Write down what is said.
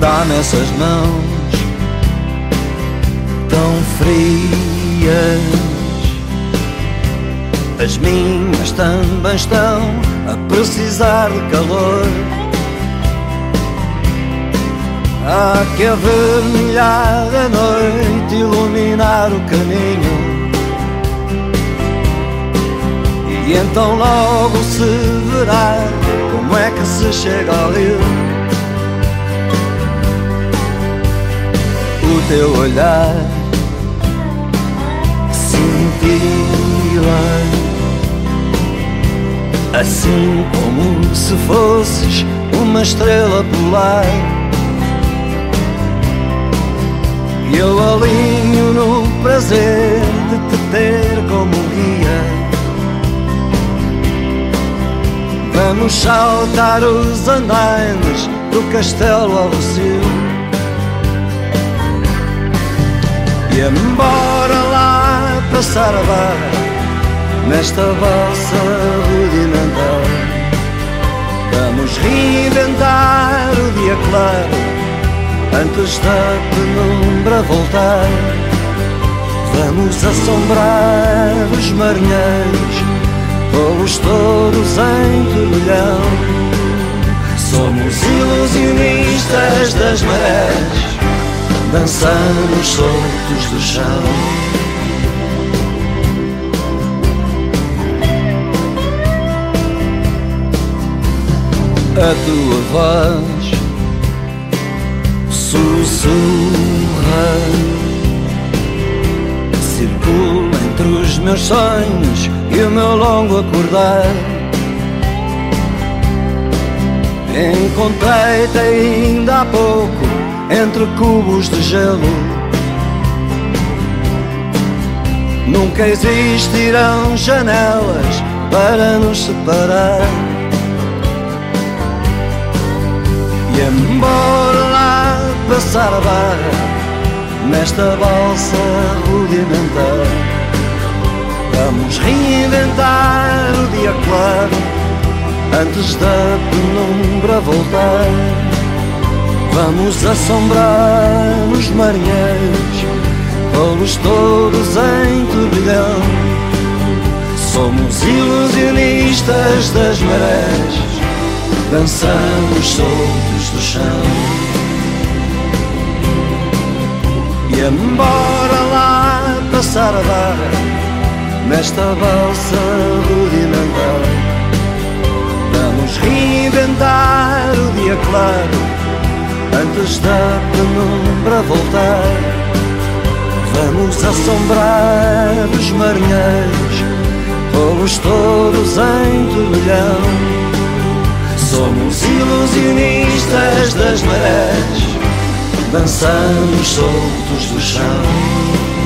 Dá-me essas mãos tão frias. As minhas também estão a precisar de calor. Há que avermelhar a noite, iluminar o caminho. E então logo se verá como é que se chega ao rio. Teu olhar cintila, assim como se fosses uma estrela polar. E eu alinho no prazer de te ter como guia. Vamos saltar os andaimes do castelo ao cio Embora lá passar a barra Nesta valsa rudimentar. Vamos reinventar o dia claro Antes da penumbra voltar. Vamos assombrar os marinheiros Fomos todos em turbilhão. Somos ilusionistas das marés Dançamos soltos do chão A tua voz sussurra Circula entre os meus sonhos e o meu longo acordar. Encontrei-te ainda há pouco entre cubos de gelo. Nunca existirão janelas para nos separar. E embora lá passar a barra nesta balsa rudimentar. Vamos reinventar o dia claro antes da penumbra voltar. Vamos assombrar os marinheiros, pô-los todos em turbilhão. Somos ilusionistas das marés, dançamos soltos do chão. E embora lá passar a barra nesta valsa rudimentar. Vamos reinventar o dia claro antes da penumbra voltar. Vamos assombrar os marinheiros, fomos todos em turbilhão. Somos ilusionistas das marés, dançamos soltos do chão.